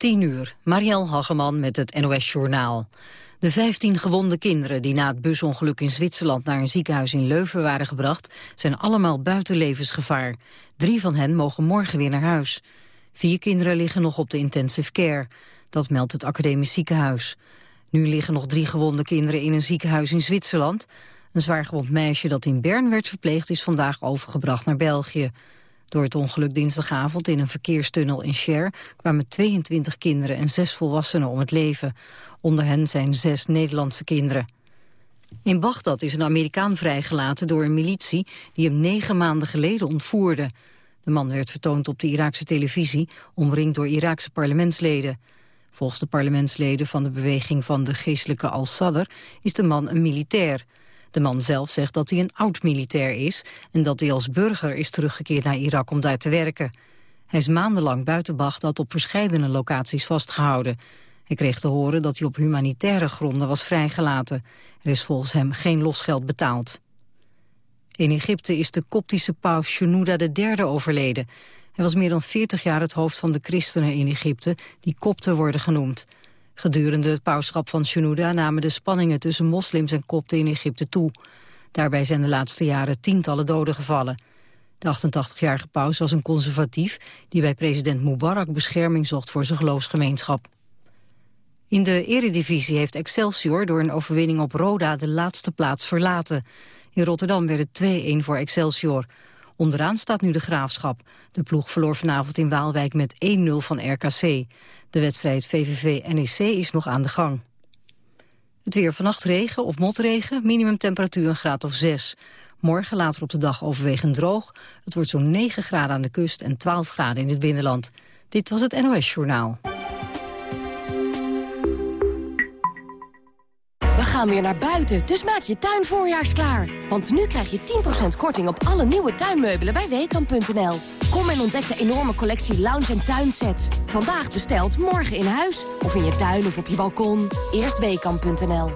10 uur, Marielle Hageman met het NOS Journaal. De 15 gewonde kinderen die na het busongeluk in Zwitserland naar een ziekenhuis in Leuven waren gebracht, zijn allemaal buiten levensgevaar. Drie van hen mogen morgen weer naar huis. Vier kinderen liggen nog op de intensive care. Dat meldt het academisch ziekenhuis. Nu liggen nog drie gewonde kinderen in een ziekenhuis in Zwitserland. Een zwaargewond meisje dat in Bern werd verpleegd is vandaag overgebracht naar België. Door het ongeluk dinsdagavond in een verkeerstunnel in Cher kwamen 22 kinderen en zes volwassenen om het leven. Onder hen zijn zes Nederlandse kinderen. In Bagdad is een Amerikaan vrijgelaten door een militie die hem negen maanden geleden ontvoerde. De man werd vertoond op de Iraakse televisie, omringd door Iraakse parlementsleden. Volgens de parlementsleden van de beweging van de geestelijke Al-Sadr is de man een militair. De man zelf zegt dat hij een oud-militair is... en dat hij als burger is teruggekeerd naar Irak om daar te werken. Hij is maandenlang buiten Bagdad op verschillende locaties vastgehouden. Hij kreeg te horen dat hij op humanitaire gronden was vrijgelaten. Er is volgens hem geen losgeld betaald. In Egypte is de koptische paus Shenouda III overleden. Hij was meer dan 40 jaar het hoofd van de christenen in Egypte... die kopten worden genoemd. Gedurende het pauschap van Shenouda namen de spanningen tussen moslims en kopten in Egypte toe. Daarbij zijn de laatste jaren tientallen doden gevallen. De 88-jarige paus was een conservatief die bij president Mubarak bescherming zocht voor zijn geloofsgemeenschap. In de eredivisie heeft Excelsior door een overwinning op Roda de laatste plaats verlaten. In Rotterdam werd het 2-1 voor Excelsior. Onderaan staat nu de Graafschap. De ploeg verloor vanavond in Waalwijk met 1-0 van RKC. De wedstrijd VVV-NEC is nog aan de gang. Het weer vannacht regen of motregen, minimumtemperatuur een graad of 6. Morgen later op de dag overwegend droog. Het wordt zo'n 9 graden aan de kust en 12 graden in het binnenland. Dit was het NOS Journaal. Gaan weer naar buiten, dus maak je tuin voorjaarsklaar. Want nu krijg je 10% korting op alle nieuwe tuinmeubelen bij Weekamp.nl. Kom en ontdek de enorme collectie lounge- en tuinsets. Vandaag besteld, morgen in huis. Of in je tuin of op je balkon. Eerst Weekamp.nl.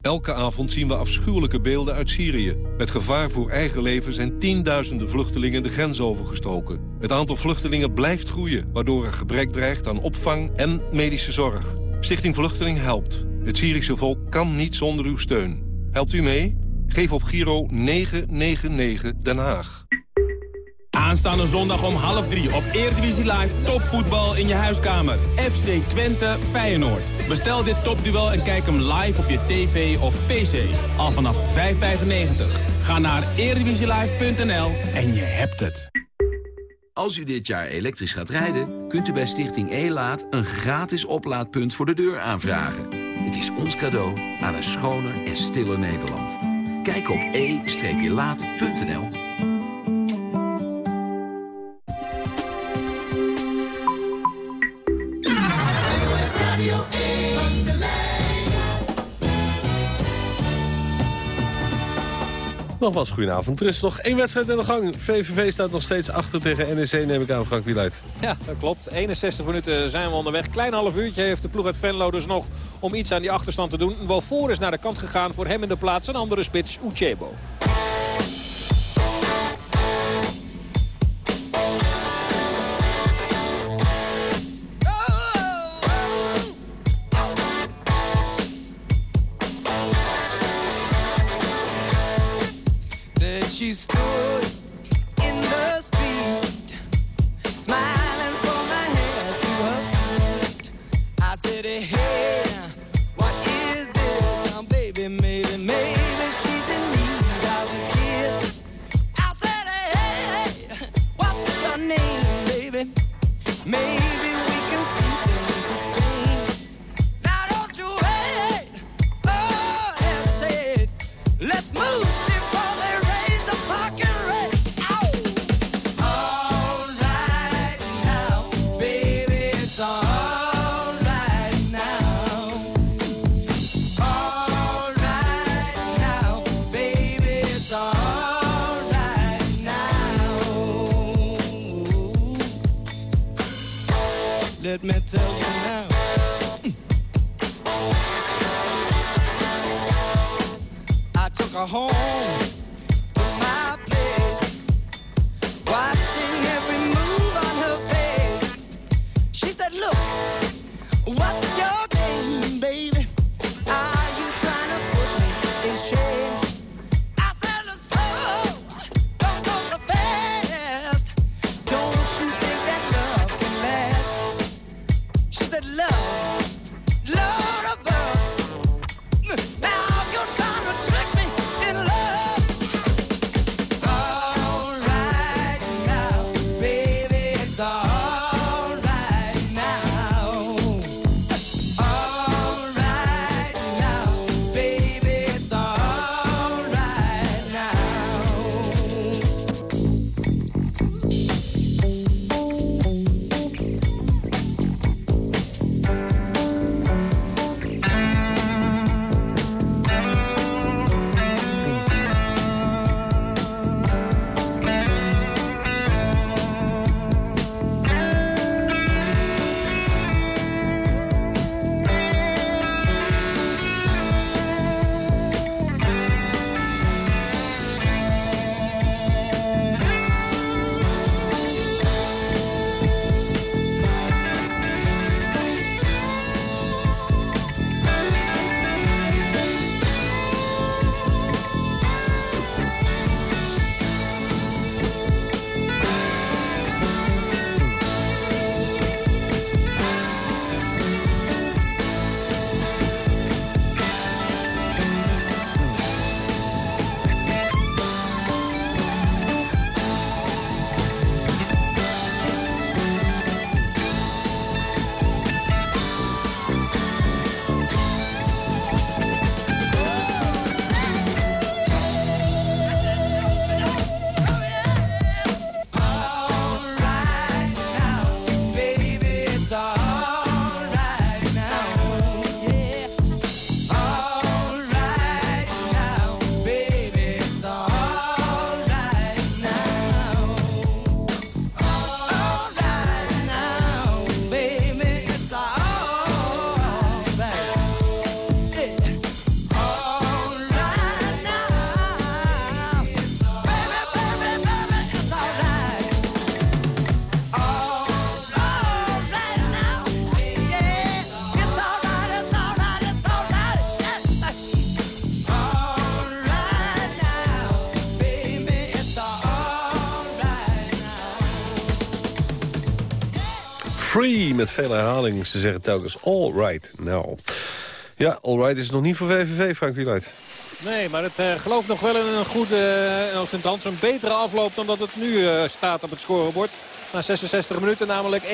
Elke avond zien we afschuwelijke beelden uit Syrië. Met gevaar voor eigen leven zijn tienduizenden vluchtelingen de grens overgestoken. Het aantal vluchtelingen blijft groeien, waardoor er gebrek dreigt aan opvang en medische zorg. Stichting Vluchteling helpt. Het Syrische volk kan niet zonder uw steun. Helpt u mee? Geef op Giro 999 Den Haag. Aanstaande zondag om half drie op Eredivisie Live topvoetbal in je huiskamer. FC Twente Feyenoord. Bestel dit topduel en kijk hem live op je tv of pc. Al vanaf 5,95. Ga naar eredivisielive.nl en je hebt het. Als u dit jaar elektrisch gaat rijden, kunt u bij Stichting E-Laat... een gratis oplaadpunt voor de deur aanvragen. Het is ons cadeau aan een schoner en stiller Nederland. Kijk op e-laat.nl Nogmaals, goedenavond. Er is nog één wedstrijd in de gang. VVV staat nog steeds achter tegen NEC, neem ik aan, Frank Wieluid. Ja, dat klopt. 61 minuten zijn we onderweg. Klein half uurtje heeft de ploeg uit Venlo dus nog om iets aan die achterstand te doen. Wel voor is naar de kant gegaan voor hem in de plaats. Een andere spits, Uchebo. Met veel herhaling. Ze zeggen telkens all right now. Ja, all right is het nog niet voor VVV, Frank Wieluid. Nee, maar het eh, gelooft nog wel in een goede, uh, of althans een betere afloop dan dat het nu eh, staat op het scorebord. Na 66 minuten namelijk 1-0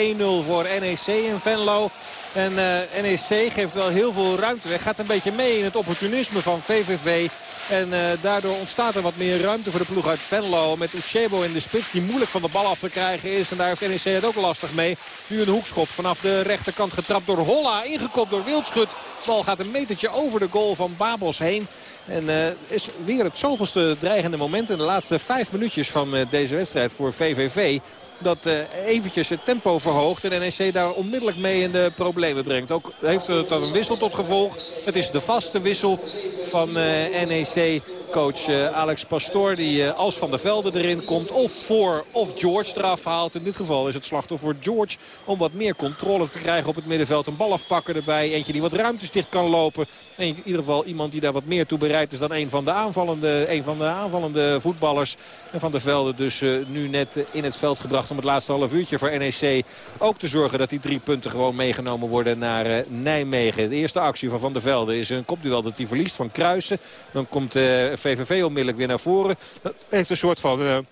voor NEC in Venlo. En eh, NEC geeft wel heel veel ruimte weg. Gaat een beetje mee in het opportunisme van VVV. En eh, daardoor ontstaat er wat meer ruimte voor de ploeg uit Venlo. Met Uchebo in de spits die moeilijk van de bal af te krijgen is. En daar heeft NEC het ook lastig mee. Nu een hoekschop vanaf de rechterkant getrapt door Holla. Ingekopt door Wildschut. De bal gaat een metertje over de goal van Babels heen. En uh, is weer het zoveelste dreigende moment in de laatste vijf minuutjes van uh, deze wedstrijd voor VVV. Dat uh, eventjes het tempo verhoogt en NEC daar onmiddellijk mee in de problemen brengt. Ook heeft dan een wissel tot gevolg. Het is de vaste wissel van NEC coach uh, Alex Pastoor. Die uh, als Van der Velde erin komt of voor of George eraf haalt. In dit geval is het slachtoffer George om wat meer controle te krijgen op het middenveld. Een bal afpakken erbij. Eentje die wat ruimtes dicht kan lopen. En in ieder geval iemand die daar wat meer toe bereid is dan een van de aanvallende, een van de aanvallende voetballers. En Van der Velde dus uh, nu net in het veld gebracht om het laatste half uurtje voor NEC ook te zorgen dat die drie punten gewoon meegenomen worden naar Nijmegen. De eerste actie van Van der Velde is een kopduel dat hij verliest van Kruisen. Dan komt VVV onmiddellijk weer naar voren. Dat heeft een soort van...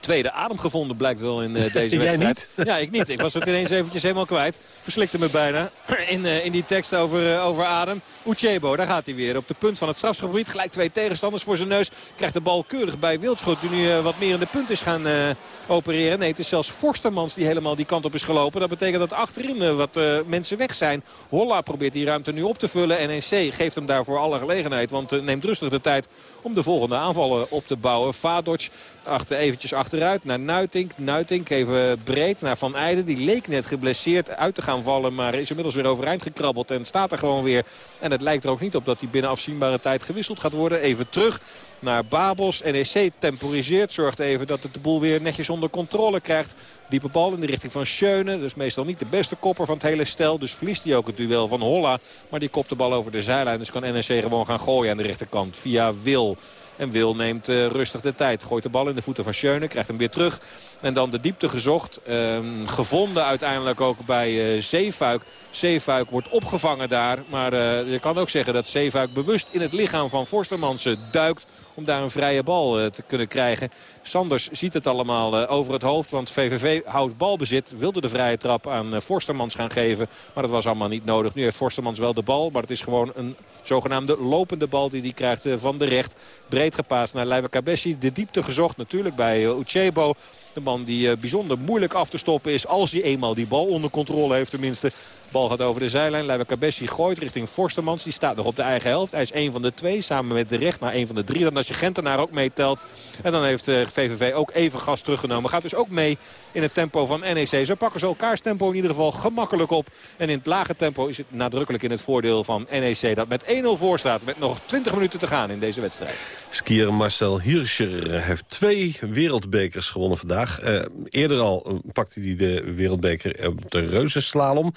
Tweede adem gevonden blijkt wel in uh, deze wedstrijd. Niet? Ja, ik niet. Ik was het ineens eventjes helemaal kwijt. Verslikte me bijna in, uh, in die tekst over, uh, over adem. Uchebo, daar gaat hij weer. Op de punt van het strafgebied. Gelijk twee tegenstanders voor zijn neus. Krijgt de bal keurig bij Wildschot. Die nu wat meer in de punt is gaan opereren. Nee, het is zelfs Forstermans die helemaal die kant op is gelopen. Dat betekent dat achterin wat mensen weg zijn. Holla probeert die ruimte nu op te vullen. NEC geeft hem daarvoor alle gelegenheid. Want neemt rustig de tijd om de volgende aanvallen op te bouwen. Vadoc achter, eventjes achteruit naar Nuitink. Nuitink even breed naar Van Eijden. Die leek net geblesseerd uit te gaan vallen. Maar is inmiddels weer overeind gekrabbeld. En staat er gewoon weer. En het lijkt er ook niet op dat hij binnen afzienbare tijd gewisseld gaat worden. Even terug naar Babels. NEC temporiseert. Zorgt even dat het de boel weer netjes onder controle krijgt. Diepe bal in de richting van Schöne. Dus meestal niet de beste kopper van het hele stel. Dus verliest hij ook het duel van Holla. Maar die kopt de bal over de zijlijn. Dus kan NEC gewoon gaan gooien aan de rechterkant via Wil. En Wil neemt uh, rustig de tijd. Gooit de bal in de voeten van Schöne. Krijgt hem weer terug. En dan de diepte gezocht. Uh, gevonden uiteindelijk ook bij uh, Zeefuik. Zeefuik wordt opgevangen daar. Maar uh, je kan ook zeggen dat Zeefuik bewust in het lichaam van Forstermansen duikt om daar een vrije bal uh, te kunnen krijgen. Sanders ziet het allemaal uh, over het hoofd, want VVV houdt balbezit. Wilde de vrije trap aan Forstermans gaan geven, maar dat was allemaal niet nodig. Nu heeft Forstermans wel de bal, maar het is gewoon een zogenaamde lopende bal die hij krijgt van de recht. Breed gepaast naar Kabeshi. De diepte gezocht natuurlijk bij Uchebo. De man die bijzonder moeilijk af te stoppen is als hij eenmaal die bal onder controle heeft tenminste. Bal gaat over de zijlijn. Leiva Cabessi gooit richting Forstermans. Die staat nog op de eigen helft. Hij is een van de twee. Samen met de recht maar een van de drie. Dan als je Gentenaar ook meetelt. En dan heeft VVV ook even gas teruggenomen. Gaat dus ook mee in het tempo van NEC. Zo pakken ze elkaars tempo in ieder geval gemakkelijk op. En in het lage tempo is het nadrukkelijk in het voordeel van NEC. Dat met 1-0 voor staat. Met nog 20 minuten te gaan in deze wedstrijd. Skier Marcel Hirscher heeft twee wereldbekers gewonnen vandaag. Uh, eerder al pakte hij de wereldbeker op de reuzenslalom.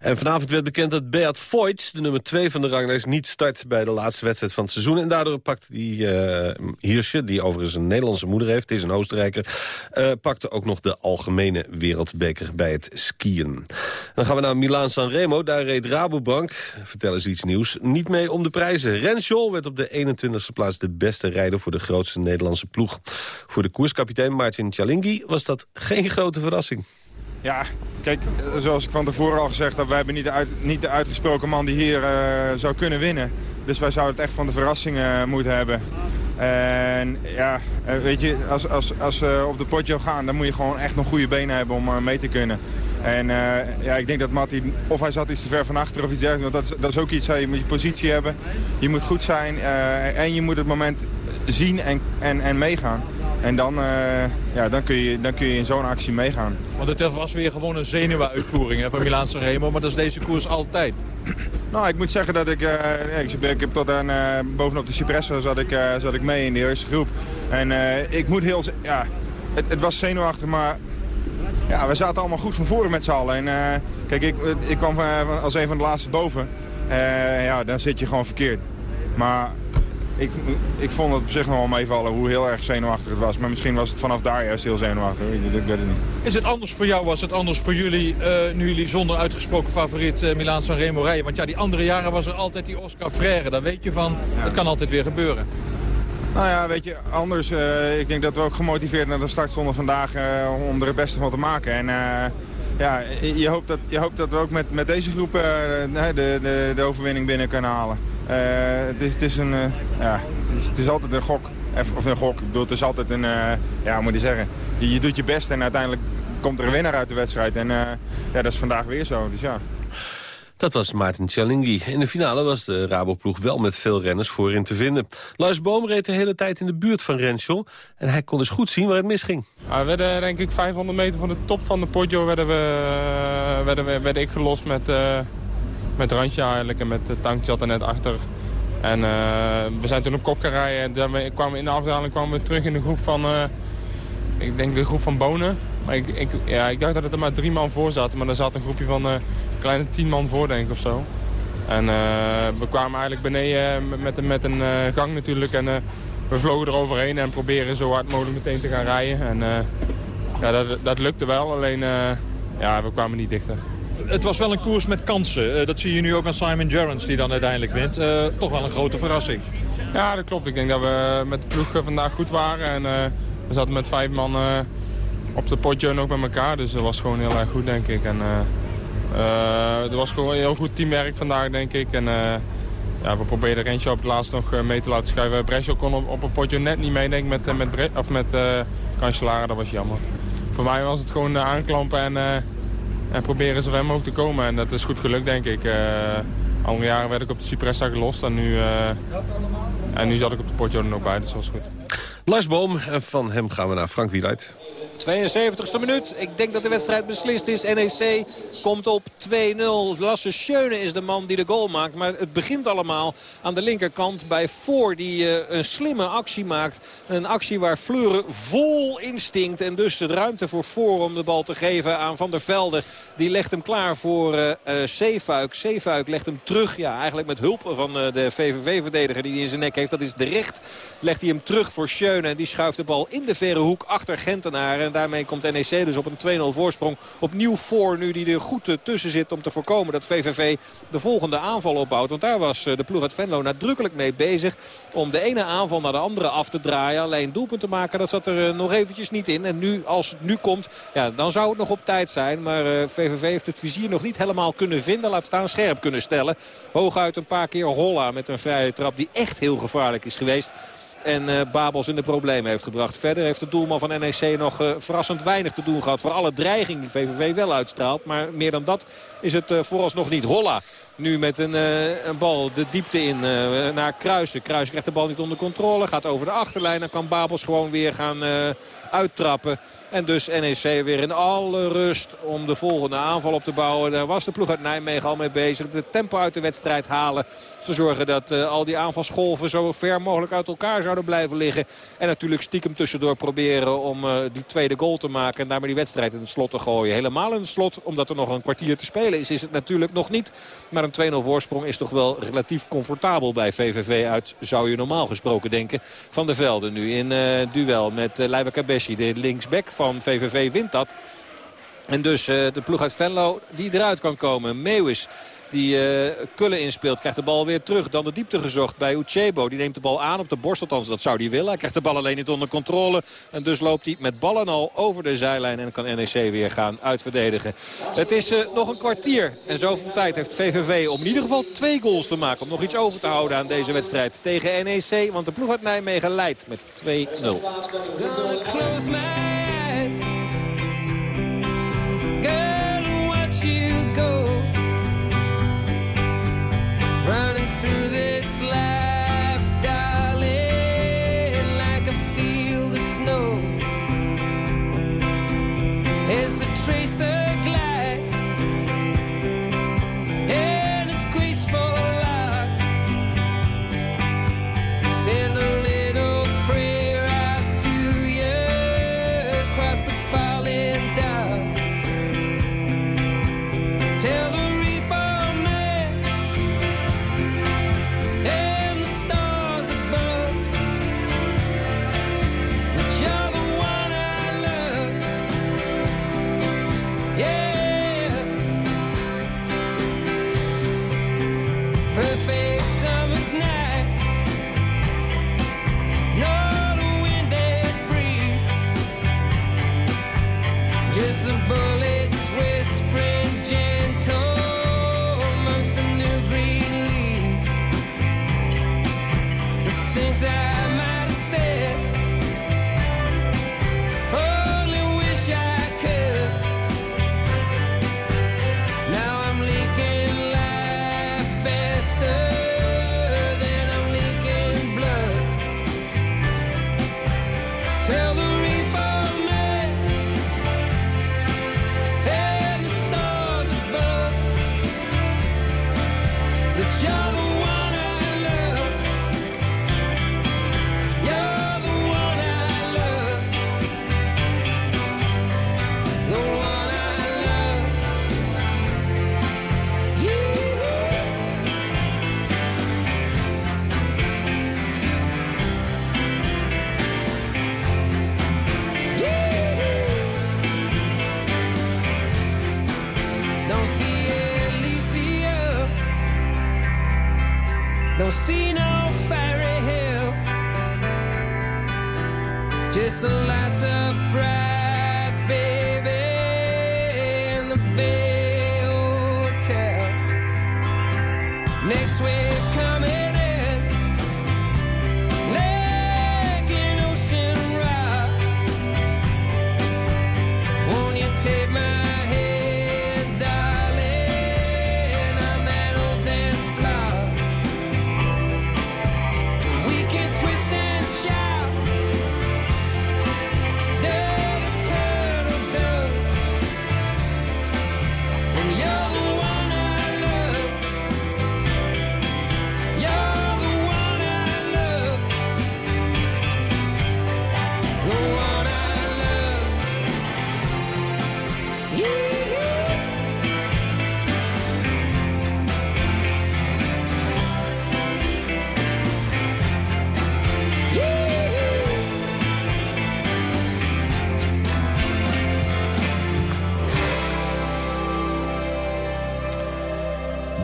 En vanavond werd bekend dat Beat Voigt, de nummer 2 van de ranglijst... niet start bij de laatste wedstrijd van het seizoen. En daardoor pakt die uh, Hirsche, die overigens een Nederlandse moeder heeft... is een Oostenrijker, uh, pakte ook nog de algemene wereldbeker bij het skiën. Dan gaan we naar Milaan Sanremo. Daar reed Rabobank, vertel eens iets nieuws, niet mee om de prijzen. Renshaw werd op de 21e plaats de beste rijder... voor de grootste Nederlandse ploeg. Voor de koerskapitein Martin Cialinghi was dat geen grote verrassing. Ja, kijk, zoals ik van tevoren al gezegd heb... wij hebben niet de, uit, niet de uitgesproken man die hier uh, zou kunnen winnen. Dus wij zouden het echt van de verrassingen moeten hebben. En ja, weet je, als, als, als we op de potjo gaan... dan moet je gewoon echt nog goede benen hebben om mee te kunnen. En ja, ik denk dat Matti, of hij zat iets te ver van achter of iets dergelijks. Want dat is, dat is ook iets, je moet je positie hebben. Je moet goed zijn en je moet het moment zien en, en, en meegaan. En dan, uh, ja, dan, kun je, dan kun je in zo'n actie meegaan. Want het was weer gewoon een zenuwenuitvoering hè, van Milaan Sanremo. Maar dat is deze koers altijd. Nou, ik moet zeggen dat ik... Uh, ik, ik heb tot aan, uh, bovenop de Cipressa zat ik, zat ik mee in de eerste groep. En ik moet heel... Ja, het, het, was zenuwachtig, maar... Ja, we zaten allemaal goed van voren met z'n allen. En kijk, ik, ik kwam als een van de laatste boven. ja, dan zit je gewoon verkeerd. Maar ik, ik vond het op zich nog wel meevallen hoe heel erg zenuwachtig het was. Maar misschien was het vanaf daar juist heel zenuwachtig. Ik, ik weet het niet. Is het anders voor jou, was het anders voor jullie... Uh, nu jullie zonder uitgesproken favoriet uh, Milaan Sanremo rijden? Want ja, die andere jaren was er altijd die Oscar Freire. Daar weet je van, ja. het kan altijd weer gebeuren. Nou ja, weet je, anders, uh, ik denk dat we ook gemotiveerd naar de start stonden vandaag om er het beste van te maken. En ja, je hoopt, dat, je hoopt dat we ook met, met deze groep de, de, de overwinning binnen kunnen halen. het, is, het, is een, ja, het, is, het is altijd een gok. Of een gok, ik bedoel, het is altijd een, ja, moet je zeggen, je, je, doet je best en uiteindelijk komt er een winnaar uit de wedstrijd. En ja, dat is vandaag weer zo, dus ja. Dat was Maarten Cialinghi. In de finale was de Raboploeg wel met veel renners voorin te vinden. Lars Boom reed de hele tijd in de buurt van Renshaw. En hij kon dus goed zien waar het misging. we werden denk ik 500 meter van de top van de Poggio werden, we, werden, we, werd ik gelost met, uh, met Randje eigenlijk. En met de tank zat er net achter. En we zijn toen op kop gaan rijden. En daarmee kwamen we in de afdaling kwamen we terug in de groep van... Ik denk de groep van Bonen. Maar ik, ik, ja, ik dacht dat het er maar drie man voor zaten. Maar er zat een groepje van kleine tien man voor, denk ik, of zo. En uh, we kwamen eigenlijk beneden met, met een uh, gang natuurlijk. En we vlogen eroverheen en proberen zo hard mogelijk meteen te gaan rijden. En ja, dat, dat lukte wel, alleen ja, we kwamen niet dichter. Het was wel een koers met kansen. dat zie je nu ook aan Simon Gerrans, die dan uiteindelijk wint. toch wel een grote verrassing. Ja, dat klopt. Ik denk dat we met de ploeg vandaag goed waren. En we zaten met vijf man op de potje ook met elkaar. Dus dat was gewoon heel erg goed, denk ik. En, er was gewoon heel goed teamwerk vandaag, denk ik. En, uh, ja, we probeerden Rensje op het laatst nog mee te laten schuiven. Brescia kon op, op een potje net niet mee, met, met, of met. Dat was jammer. Voor mij was het gewoon aanklampen en, en proberen zo ver mogelijk te komen. En dat is goed gelukt, denk ik. andere jaren werd ik op de Cipressa gelost en nu, en nu zat ik op de potje er nog bij, dus dat was goed. Lars Boom, en van hem gaan we naar Frank Wieluid. 72e minuut. Ik denk dat de wedstrijd beslist is. NEC komt op 2-0. Lasse Schöne is de man die de goal maakt. Maar het begint allemaal aan de linkerkant bij Voor. Die uh, een slimme actie maakt. Een actie waar Fleuren vol instinct. En dus de ruimte voor Voor om de bal te geven aan Van der Velde. Die legt hem klaar voor uh. Zeefuik legt hem terug. Ja, eigenlijk met hulp van de VVV-verdediger die hij in zijn nek heeft. Dat is de recht. Legt hij hem terug voor Schöne. En die schuift de bal in de verre hoek achter Gentenaar. En daarmee komt NEC dus op een 2-0 voorsprong. Opnieuw voor nu die er goed tussen zit om te voorkomen dat VVV de volgende aanval opbouwt. Want daar was de ploeg uit Venlo nadrukkelijk mee bezig om de ene aanval naar de andere af te draaien. Alleen doelpunt te maken, dat zat er nog eventjes niet in. En nu, als het nu komt, ja, dan zou het nog op tijd zijn. Maar VVV heeft het vizier nog niet helemaal kunnen vinden. Laat staan scherp kunnen stellen. Hooguit een paar keer Holla met een vrije trap die echt heel gevaarlijk is geweest. En uh, Babels in de problemen heeft gebracht. Verder heeft de doelman van NEC nog uh, verrassend weinig te doen gehad. Voor alle dreiging die VVV wel uitstraalt. Maar meer dan dat is het uh, vooralsnog niet. Holla nu met een, een, bal de diepte in naar Kruisen. Kruisen krijgt de bal niet onder controle. Gaat over de achterlijn. Dan kan Babels gewoon weer gaan uittrappen. En dus NEC weer in alle rust om de volgende aanval op te bouwen. Daar was de ploeg uit Nijmegen al mee bezig. De tempo uit de wedstrijd halen. Te zorgen dat uh, al die aanvalsgolven zo ver mogelijk uit elkaar zouden blijven liggen. En natuurlijk stiekem tussendoor proberen om uh, die tweede goal te maken. En daarmee die wedstrijd in het slot te gooien. Helemaal in het slot, omdat er nog een kwartier te spelen is, is het natuurlijk nog niet. Maar een 2-0 voorsprong is toch wel relatief comfortabel bij VVV uit, zou je normaal gesproken denken. Van de Velden nu in uh, duel met uh, Leiva Kabeshi, de linksback van VVV wint dat. En dus uh, de ploeg uit Venlo die eruit kan komen. Meeuwis die uh, Kullen inspeelt. Krijgt de bal weer terug. Dan de diepte gezocht bij Uchebo. Die neemt de bal aan op de borst. Althans, dat zou hij willen. Hij krijgt de bal alleen niet onder controle. En dus loopt hij met ballen al over de zijlijn. En kan NEC weer gaan uitverdedigen. Het is uh, nog een kwartier. En zoveel tijd heeft VVV om in ieder geval twee goals te maken. Om nog iets over te houden aan deze wedstrijd tegen NEC. Want de ploeg uit Nijmegen leidt met 2-0.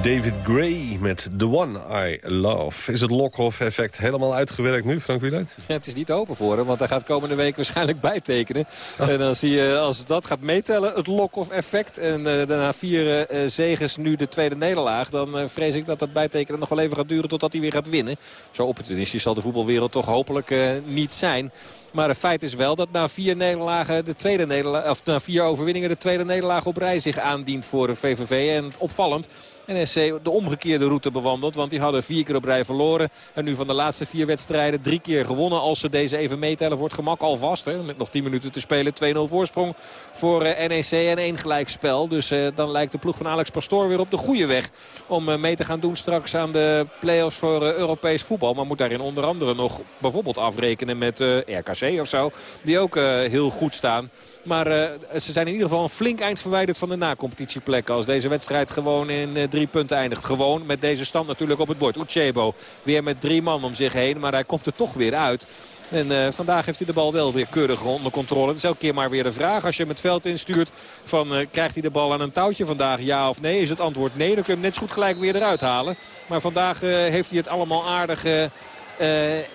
David Gray met The One I Love. Is het Lokhoff-effect helemaal uitgewerkt nu, Frank Wieland? Ja, het is niet open voor hem, want hij gaat komende week waarschijnlijk bijtekenen. En dan zie je, als dat gaat meetellen, het Lokhoff-effect. En uh, daarna vier uh, zegens, nu de tweede nederlaag. Dan uh, vrees ik dat dat bijtekenen nog wel even gaat duren totdat hij weer gaat winnen. Zo opportunistisch zal de voetbalwereld toch hopelijk niet zijn. Maar het feit is wel dat na vier, nederlagen de tweede nederlaag, of na vier overwinningen de tweede nederlaag op rij zich aandient voor de VVV. En opvallend NSC de omgekeerde route bewandeld. Want die hadden vier keer op rij verloren. En nu van de laatste vier wedstrijden drie keer gewonnen. Als ze deze even meetellen wordt gemak alvast. Hè. Met nog 10 minuten te spelen. 2-0 voorsprong voor NEC en één gelijkspel. Dus uh, dan lijkt de ploeg van Alex Pastoor weer op de goede weg. Om uh, mee te gaan doen straks aan de play-offs voor uh, Europees voetbal. Maar moet daarin onder andere nog bijvoorbeeld afrekenen met RKC of zo. Die ook heel goed staan. Maar uh, ze zijn in ieder geval een flink eind verwijderd van de nacompetitieplekken. Als deze wedstrijd gewoon in uh, drie punten eindigt. Gewoon met deze stand natuurlijk op het bord. Uchebo weer met drie man om zich heen. Maar hij komt er toch weer uit. En uh, vandaag heeft hij de bal wel weer keurig onder controle. Dat is elke keer maar weer de vraag. Als je hem het veld instuurt, van, krijgt hij de bal aan een touwtje vandaag? Ja of nee? Is het antwoord nee? Dan kun je hem net zo goed gelijk weer eruit halen. Maar vandaag heeft hij het allemaal aardig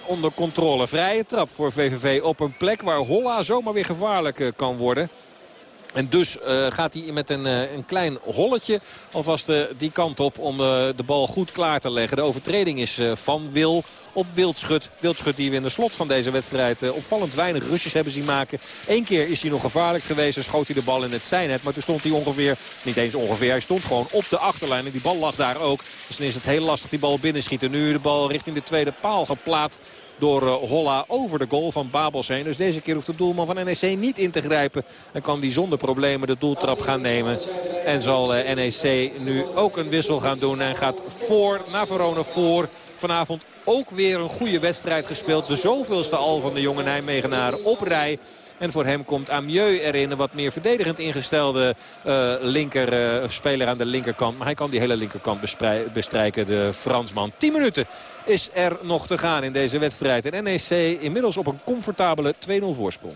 onder controle. Vrije trap voor VVV op een plek waar Holla zomaar weer gevaarlijk uh, kan worden. En dus uh, gaat hij met een, uh, een klein holletje alvast uh, die kant op om de bal goed klaar te leggen. De overtreding is van Wil op Wildschut. Wildschut die we in de slot van deze wedstrijd opvallend weinig rustjes hebben zien maken. Eén keer is hij nog gevaarlijk geweest en schoot hij de bal in het zijnet. Maar toen stond hij ongeveer, niet eens ongeveer, hij stond gewoon op de achterlijn. En die bal lag daar ook. Dus dan is het heel lastig die bal binnenschieten. Nu de bal richting de tweede paal geplaatst door Holla over de goal van Babels heen. Dus deze keer hoeft de doelman van NEC niet in te grijpen. En kan die zonder problemen de doeltrap gaan nemen. En zal NEC nu ook een wissel gaan doen. En gaat voor, naar Verona voor. Vanavond ook weer een goede wedstrijd gespeeld. De zoveelste al van de jonge Nijmegenaren op rij. En voor hem komt Amieux erin. Een wat meer verdedigend ingestelde uh, linker uh, speler aan de linkerkant. Maar hij kan die hele linkerkant bestrijken, de Fransman. 10 minuten is er nog te gaan in deze wedstrijd. En NEC inmiddels op een comfortabele 2-0 voorsprong.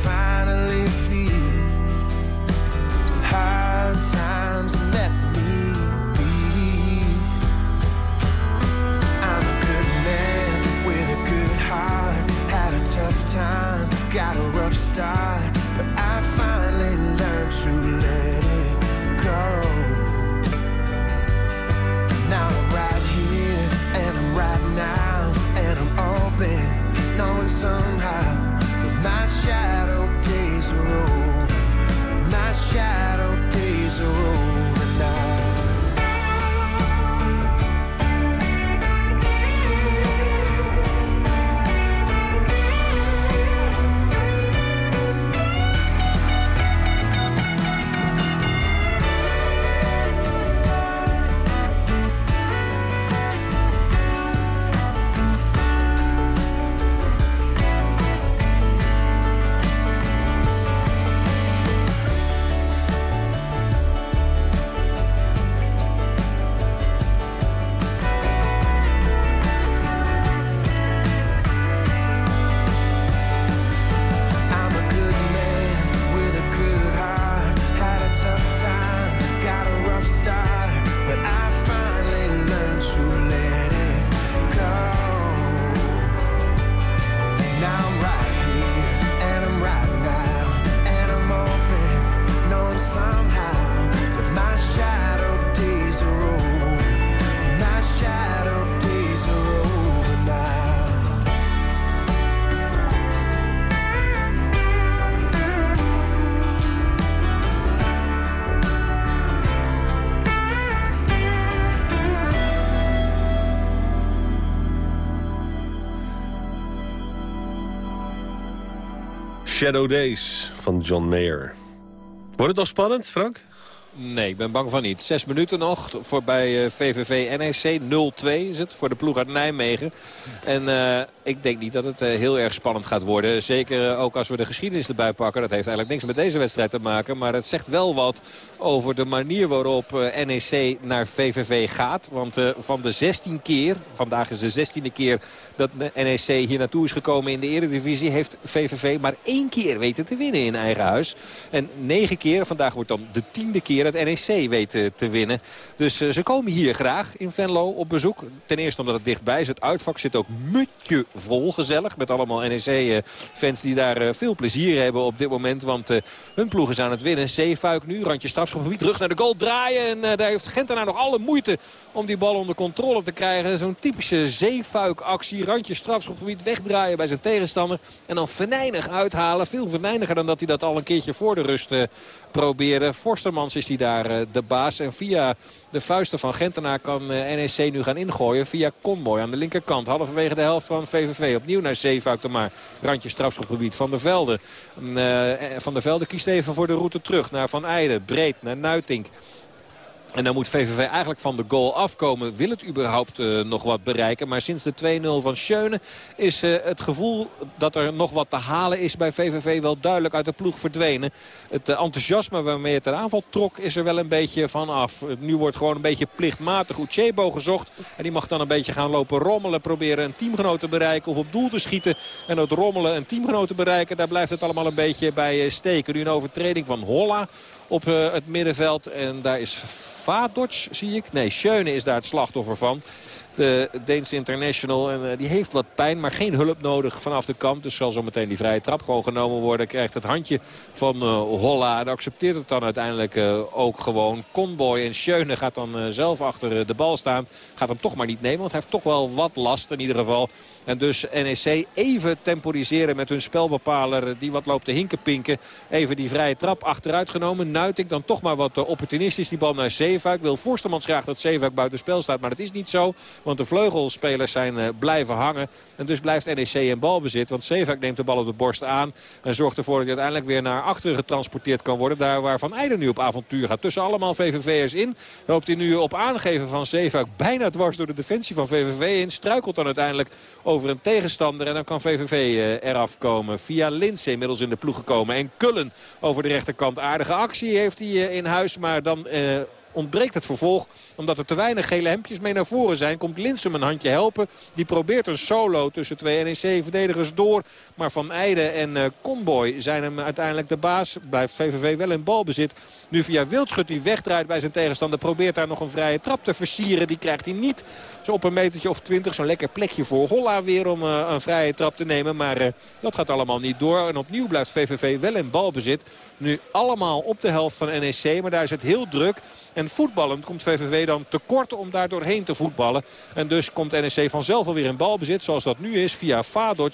Shadow Days van John Mayer. Wordt het nog spannend, Frank? Nee, ik ben bang van niet. Zes minuten nog voor bij VVV NEC. 0-2 is het voor de ploeg uit Nijmegen. En uh, ik denk niet dat het uh, heel erg spannend gaat worden. Zeker ook als we de geschiedenis erbij pakken. Dat heeft eigenlijk niks met deze wedstrijd te maken. Maar het zegt wel wat over de manier waarop NEC naar VVV gaat. Want van de 16 keer, vandaag is de 16e keer dat NEC hier naartoe is gekomen in de Eredivisie... heeft VVV maar één keer weten te winnen in eigen huis. En negen keer, vandaag wordt dan de tiende keer dat NEC weet te winnen. Dus uh, ze komen hier graag in Venlo op bezoek. Ten eerste omdat het dichtbij is. Het uitvak zit ook mutje vol gezellig. Met allemaal NEC-fans die daar uh, veel plezier hebben op dit moment. Want hun ploeg is aan het winnen. Zeefuik nu, randje strafschopgebied. Terug naar de goal draaien. En daar heeft Gentenaar nog alle moeite om die bal onder controle te krijgen. Zo'n typische Zeefuik-actie. Randje strafschopgebied wegdraaien bij zijn tegenstander. En dan venijnig uithalen. Veel venijniger dan dat hij dat al een keertje voor de rust probeerde. Forstermans is hij daar uh, de baas. En via de vuisten van Gentenaar kan uh, NEC nu gaan ingooien. Via Conboy aan de linkerkant. Halverwege de helft van VVV. Opnieuw naar Zeefuik maar. Randje strafschopgebied van de Velde. Uh, van de Velde kiest even voor de route terug naar Van Eijden. Breed naar Nuitink. En dan moet VVV eigenlijk van de goal afkomen. Wil het überhaupt uh, nog wat bereiken. Maar sinds de 2-0 van Schöne is uh, het gevoel dat er nog wat te halen is bij VVV wel duidelijk uit de ploeg verdwenen. Het uh, enthousiasme waarmee het ter aanval trok is er wel een beetje van af. Nu wordt gewoon een beetje plichtmatig Uchebo gezocht. En die mag dan een beetje gaan lopen rommelen. Proberen een teamgenoot te bereiken of op doel te schieten. En het rommelen een teamgenoot te bereiken. Daar blijft het allemaal een beetje bij steken. Nu een overtreding van Holla op uh, het middenveld. En daar is Vadoc, zie ik. Nee, Schöne is daar het slachtoffer van. De Deense international. En uh, die heeft wat pijn, maar geen hulp nodig vanaf de kant. Dus zal zo meteen die vrije trap gewoon genomen worden. Krijgt het handje van uh, Holla. En accepteert het dan uiteindelijk uh, ook gewoon. Conboy en Schöne gaat dan zelf achter de bal staan. Gaat hem toch maar niet nemen, want hij heeft toch wel wat last in ieder geval. En dus NEC even temporiseren met hun spelbepaler die wat loopt te hinkenpinken. Even die vrije trap achteruit genomen. Nuiting dan toch maar wat opportunistisch die bal naar Zeefuik. Wil Forstermans graag dat Zeefuik buiten spel staat, maar dat is niet zo. Want de vleugelspelers zijn uh, blijven hangen. En dus blijft NEC in balbezit. Want Zeefuik neemt de bal op de borst aan. En zorgt ervoor dat hij uiteindelijk weer naar achteren getransporteerd kan worden. Daar waar Van Eijden nu op avontuur gaat. Tussen allemaal VVV'ers in. Loopt hij nu op aangeven van Zeefuik bijna dwars door de defensie van VVV in. Struikelt dan uiteindelijk over een tegenstander. En dan kan VVV uh, eraf komen. Via Linse inmiddels in de ploeg gekomen. En Kullen over de rechterkant. Aardige actie heeft hij uh, in huis. Maar dan ontbreekt het vervolg. Omdat er te weinig gele hemdjes mee naar voren zijn. Komt Linsum een handje helpen. Die probeert een solo tussen twee NEC-verdedigers door. Maar Van Eijden en uh, Conboy zijn hem uiteindelijk de baas. Blijft VVV wel in balbezit. Nu via Wildschut die wegdraait bij zijn tegenstander. Probeert daar nog een vrije trap te versieren. Die krijgt hij niet. Zo op een metertje of twintig. Zo'n lekker plekje voor Holla weer om uh, een vrije trap te nemen. Maar uh, dat gaat allemaal niet door. En opnieuw blijft VVV wel in balbezit. Nu allemaal op de helft van NEC. Maar daar is het heel druk. En voetballend komt VVV dan tekort om daar doorheen te voetballen. En dus komt NEC vanzelf alweer in balbezit. Zoals dat nu is via Fadoc.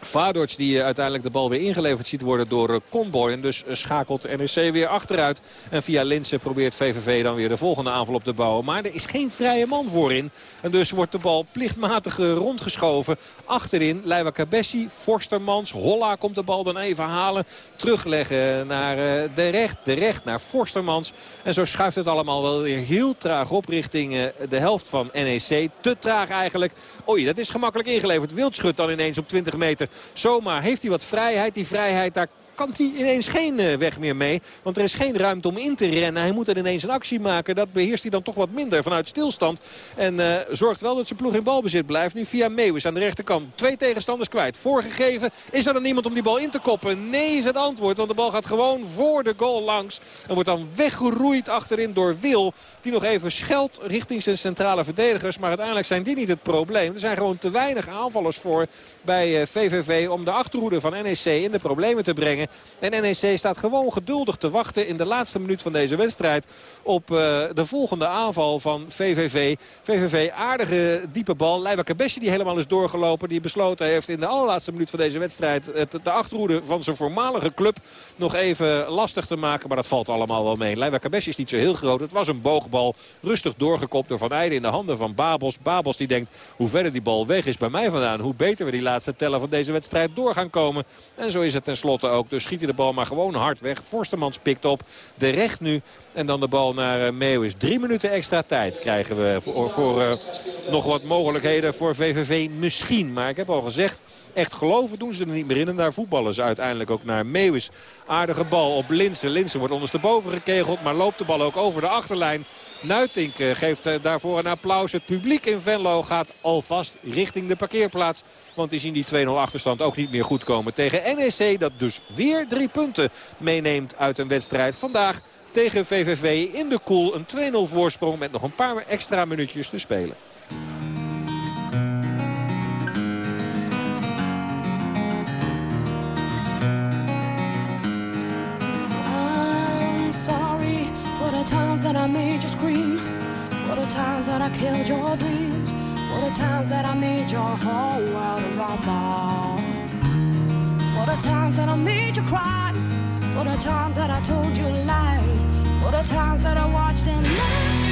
Vadoc die uiteindelijk de bal weer ingeleverd ziet worden door Conboy. En dus schakelt NEC weer achteruit. En via Linse probeert VVV dan weer de volgende aanval op te bouwen. Maar er is geen vrije man voorin. En dus wordt de bal plichtmatig rondgeschoven. Achterin Leiva Cabessi, Forstermans, Holla komt de bal dan even halen. Terugleggen naar de recht, de recht naar Forstermans. En zo schuift het allemaal wel weer heel traag op richting de helft van NEC. Te traag eigenlijk. Oei, dat is gemakkelijk ingeleverd. Wildschut dan ineens op 20 meter zomaar. Heeft hij wat vrijheid. Die vrijheid, daar kan hij ineens geen weg meer mee. Want er is geen ruimte om in te rennen. Hij moet er ineens een actie maken. Dat beheerst hij dan toch wat minder vanuit stilstand. En uh, zorgt wel dat zijn ploeg in balbezit blijft. Nu via Meeuwis aan de rechterkant. Twee tegenstanders kwijt. Voorgegeven. Is er dan niemand om die bal in te koppen? Nee is het antwoord. Want de bal gaat gewoon voor de goal langs. En wordt dan weggeroeid achterin door Wil. Die nog even scheldt richting zijn centrale verdedigers. Maar uiteindelijk zijn die niet het probleem. Er zijn gewoon te weinig aanvallers voor bij VVV om de achterhoede van NEC in de problemen te brengen. En NEC staat gewoon geduldig te wachten in de laatste minuut van deze wedstrijd op uh, de volgende aanval van VVV. VVV aardige diepe bal. Leiva Kabesje die helemaal is doorgelopen. Die besloten heeft in de allerlaatste minuut van deze wedstrijd de achterhoede van zijn voormalige club nog even lastig te maken. Maar dat valt allemaal wel mee. Leiva Kabesje is niet zo heel groot. Het was een boogbal. Rustig doorgekopt door Van Eijden in de handen van Babels. Babels die denkt hoe verder die bal weg is bij mij vandaan. Hoe beter we die laatste tellen van deze wedstrijd door gaan komen. En zo is het tenslotte ook. Dus schiet hij de bal maar gewoon hard weg. Forstemans pikt op. De recht nu. En dan de bal naar uh, Meeuwis. Drie minuten extra tijd krijgen we voor, voor uh, nog wat mogelijkheden voor VVV misschien. Maar ik heb al gezegd, echt geloven doen ze er niet meer in. En daar voetballen ze uiteindelijk ook naar Meeuwis. Aardige bal op Linsen. Linsen wordt ondersteboven gekegeld, maar loopt de bal ook over de achterlijn. Nuitink eh, geeft daarvoor een applaus. Het publiek in Venlo gaat alvast richting de parkeerplaats. Want die zien die 2-0 achterstand ook niet meer goed komen tegen NEC. Dat dus weer drie punten meeneemt uit een wedstrijd vandaag tegen VVV in de koel. Een 2-0 voorsprong met nog een paar extra minuutjes te spelen. Sorry for the times that I made you scream. For the times that I killed your dreams. For the times that I made your whole world rumble. For the times that I made you cry. For the times that I told you lies. For the times that I watched and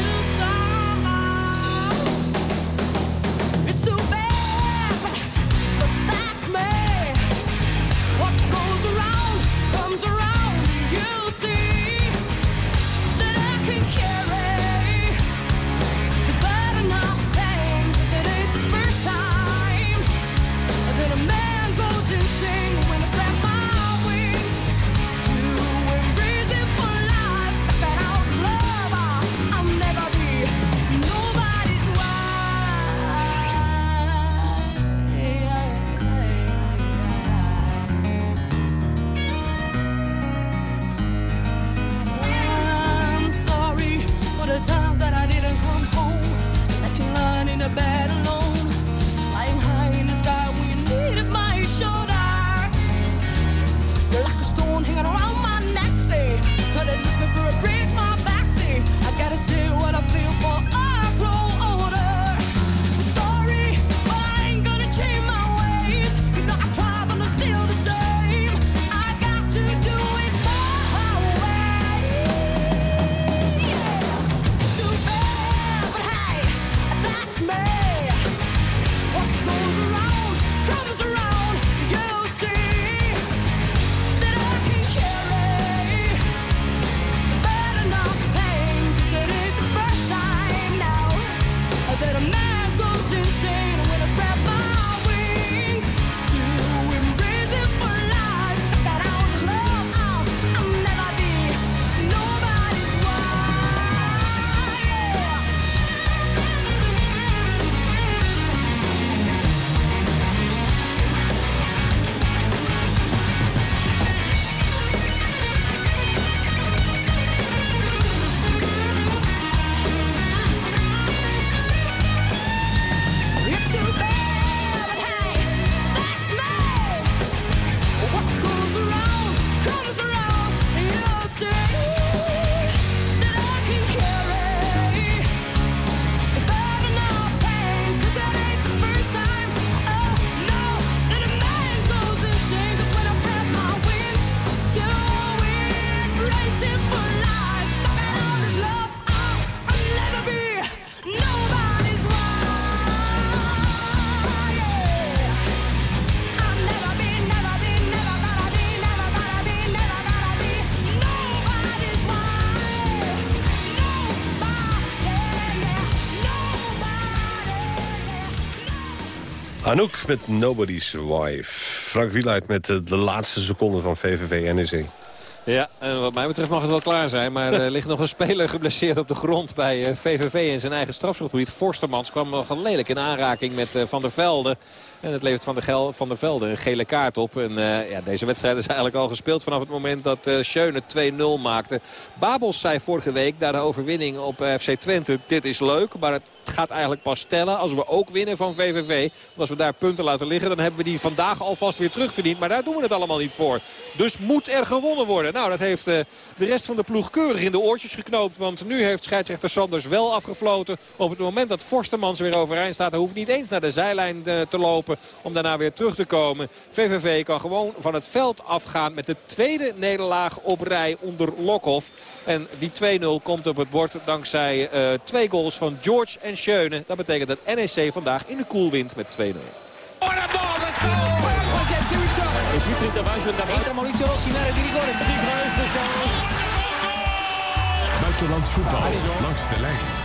met Nobody's Wife. Frank Wieluid met eh, de laatste seconde van VVV NEC. Ja, en wat mij betreft mag het wel klaar zijn. Maar er ligt nog een speler geblesseerd op de grond bij VVV in zijn eigen strafschopgebied. Forstermans kwam nog lelijk in aanraking met Van der Velde. En het levert Van der, Gel, van der Velde een gele kaart op. En uh, ja, deze wedstrijd is eigenlijk al gespeeld vanaf het moment dat uh, Schöne 2-0 maakte. Babels zei vorige week na de overwinning op FC Twente... dit is leuk, maar het gaat eigenlijk pas stellen als we ook winnen van VVV. Want als we daar punten laten liggen, dan hebben we die vandaag alvast weer terugverdiend. Maar daar doen we het allemaal niet voor. Dus moet er gewonnen worden. Nou, dat heeft de rest van de ploeg keurig in de oortjes geknoopt. Want nu heeft scheidsrechter Sanders wel afgefloten. Op het moment dat Forstemans weer overeind staat, hoeft niet eens naar de zijlijn te lopen om daarna weer terug te komen. VVV kan gewoon van het veld afgaan met de tweede nederlaag op rij onder Lokhoff. En die 2-0 komt op het bord dankzai uh, twee goals van George en Schöne. Dat betekent dat NEC vandaag in de koel wint met 2-0. Buitenlands voetbal langs de lijn.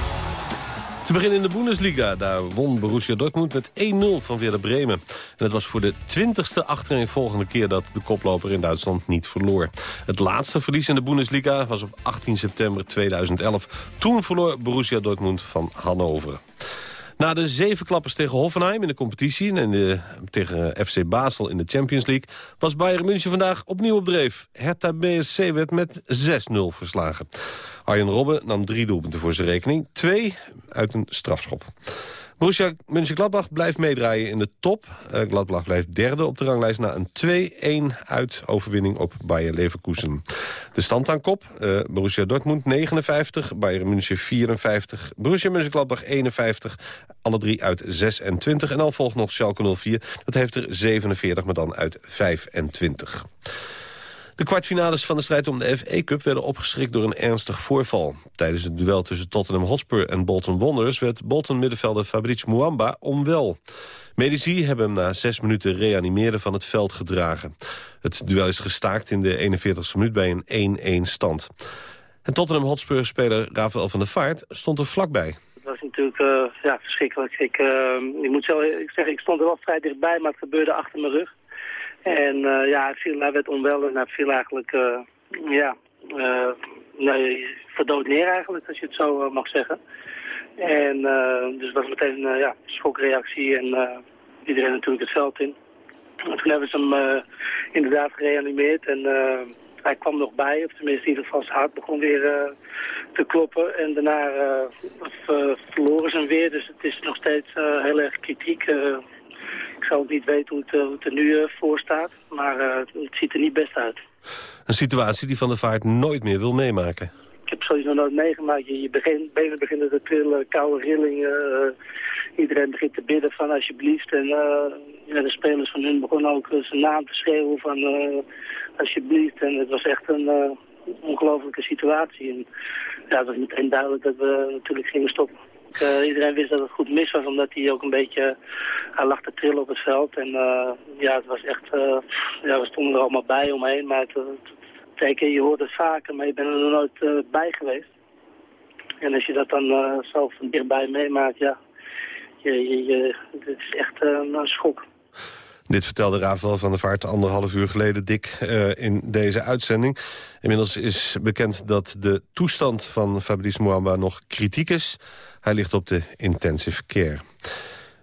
Te beginnen in de Bundesliga. Daar won Borussia Dortmund met 1-0 van Werder Bremen. En het was voor de twintigste volgende keer dat de koploper in Duitsland niet verloor. Het laatste verlies in de Bundesliga was op 18 september 2011. Toen verloor Borussia Dortmund van Hannover. Na de zeven klappers tegen Hoffenheim in de competitie... en tegen FC Basel in de Champions League... was Bayern München vandaag opnieuw op dreef. Hertha BSC werd met 6-0 verslagen. Arjen Robben nam drie doelpunten voor zijn rekening. Twee uit een strafschop. Borussia Mönchengladbach blijft meedraaien in de top. Uh, Gladbach blijft derde op de ranglijst na een 2-1 uit overwinning op Bayer Leverkusen. De stand aan kop. Uh, Borussia Dortmund 59, Bayern München 54, Borussia Mönchengladbach 51. Alle drie uit 26. En dan volgt nog Schalke 04. Dat heeft er 47, maar dan uit 25. De kwartfinales van de strijd om de FA Cup werden opgeschrikt door een ernstig voorval. Tijdens het duel tussen Tottenham Hotspur en Bolton Wanderers... werd Bolton middenvelder Fabrice Muamba onwel. Medici hebben hem na zes minuten reanimeerden van het veld gedragen. Het duel is gestaakt in de 41e minuut bij een 1-1 stand. En Tottenham Hotspur-speler Rafael van der Vaart stond er vlakbij. Het was natuurlijk uh, ja, verschrikkelijk. Ik, ik moet zo, ik zeggen, ik stond er wel vrij dichtbij, maar het gebeurde achter mijn rug. En uh, ja, hij, werd onwel en hij viel eigenlijk, uh, ja, uh, nee, verdood neer eigenlijk, als je het zo mag zeggen. En dus was meteen een ja, schokreactie en iedereen natuurlijk het veld in. En toen hebben ze hem inderdaad gereanimeerd en hij kwam nog bij, of tenminste in ieder geval zijn hart begon weer te kloppen. En daarna verloren ze hem weer, dus het is nog steeds heel erg kritiek ik zou ook niet weten hoe het, eh, hoe het er nu uh, voor staat. Maar uh, het ziet er niet best uit. Een situatie die Van der Vaart nooit meer wil meemaken. Ik heb sowieso nooit meegemaakt. Je, je begin, benen beginnen te trillen, koude rillingen. iedereen begint te bidden van alsjeblieft. En ja, de spelers van hun begonnen ook zijn naam te schreeuwen van alsjeblieft. En het was echt een ongelofelijke situatie. En ja, het was meteen duidelijk dat we natuurlijk gingen stoppen. Uh, iedereen wist dat het goed mis was, omdat hij ook een beetje... Hij lag te trillen op het veld. En uh, ja, het was echt... Uh, ja, we stonden er allemaal bij omheen. Maar het, het, je hoort het vaker, maar je bent er nooit bij geweest. En als je dat dan zo van dichtbij meemaakt, ja... Je, je, het is echt een schok. Dit vertelde Rafael van der Vaart anderhalf uur geleden dik in deze uitzending. Inmiddels is bekend dat de toestand van Fabrice Mouamba nog kritiek is. Hij ligt op de intensive care.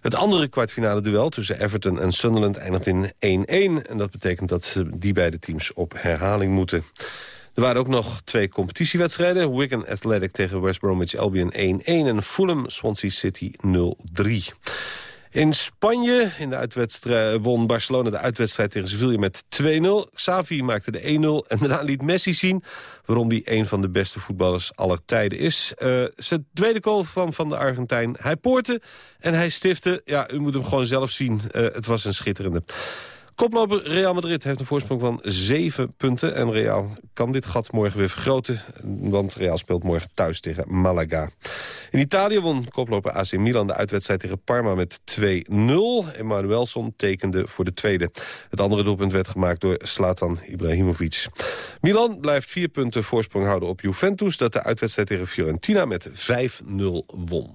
Het andere kwartfinale duel tussen Everton en Sunderland eindigt in 1-1. En dat betekent dat die beide teams op herhaling moeten. Er waren ook nog twee competitiewedstrijden. Wigan Athletic tegen West Bromwich Albion 1-1 en Fulham Swansea City 0-3. In Spanje in de uitwedstrijd, won Barcelona de uitwedstrijd tegen Sevilla met 2-0. Xavi maakte de 1-0 en daarna liet Messi zien... waarom hij een van de beste voetballers aller tijden is. Uh, zijn tweede goal van, van de Argentijn. Hij poorte en hij stifte. Ja, u moet hem gewoon zelf zien. Uh, het was een schitterende. Koploper Real Madrid heeft een voorsprong van 7 punten. En Real kan dit gat morgen weer vergroten. Want Real speelt morgen thuis tegen Malaga. In Italië won koploper AC Milan de uitwedstrijd tegen Parma met 2-0. Emanuelson tekende voor de tweede. Het andere doelpunt werd gemaakt door Slatan Ibrahimovic. Milan blijft vier punten voorsprong houden op Juventus... dat de uitwedstrijd tegen Fiorentina met 5-0 won.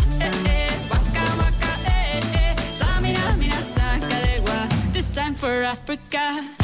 time for Africa.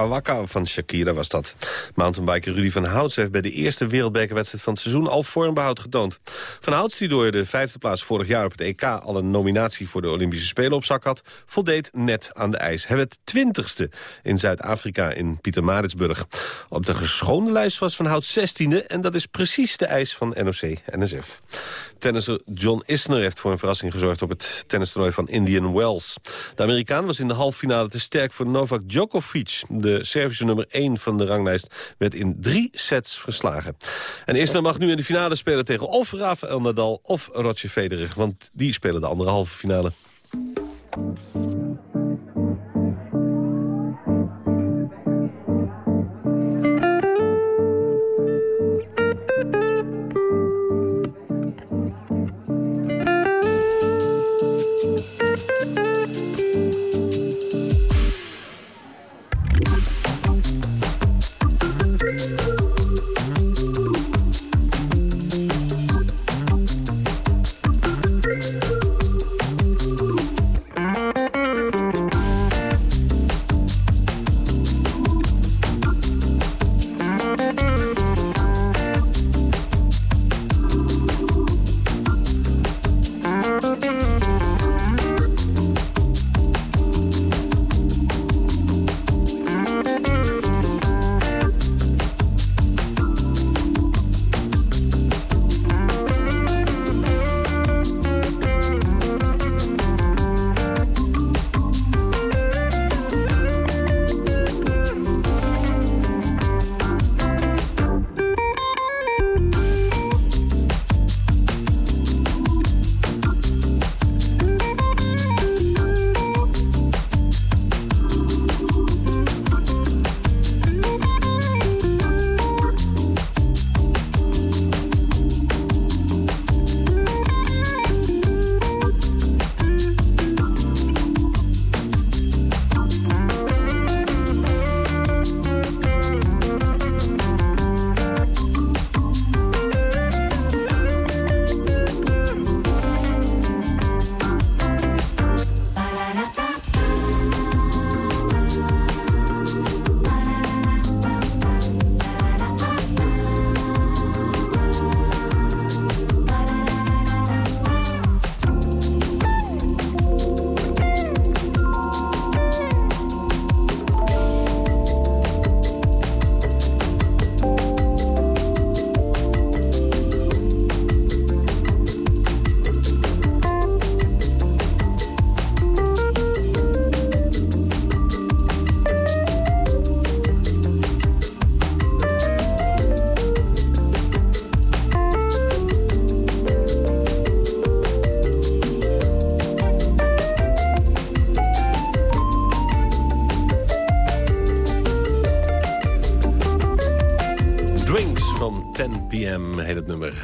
Wakka van Shakira was dat. Mountainbiker Rudy van Houts heeft bij de eerste wereldbekerwedstrijd van het seizoen al vormbehoud getoond. Van Houts, die door de vijfde plaats vorig jaar op het EK al een nominatie voor de Olympische Spelen op zak had, voldeed net aan de ijs. Hij werd twintigste in Zuid-Afrika in Pietermaritzburg. Op de geschoonde lijst was Van Houts zestiende en dat is precies de eis van NOC-NSF. Tennisser John Isner heeft voor een verrassing gezorgd op het tennistoernooi van Indian Wells. De Amerikaan was in de halve finale te sterk voor Novak Djokovic. De Servische nummer 1 van de ranglijst werd in drie sets verslagen. En Isner mag nu in de finale spelen tegen of Rafael Nadal of Roger Federer. Want die spelen de andere halve finale.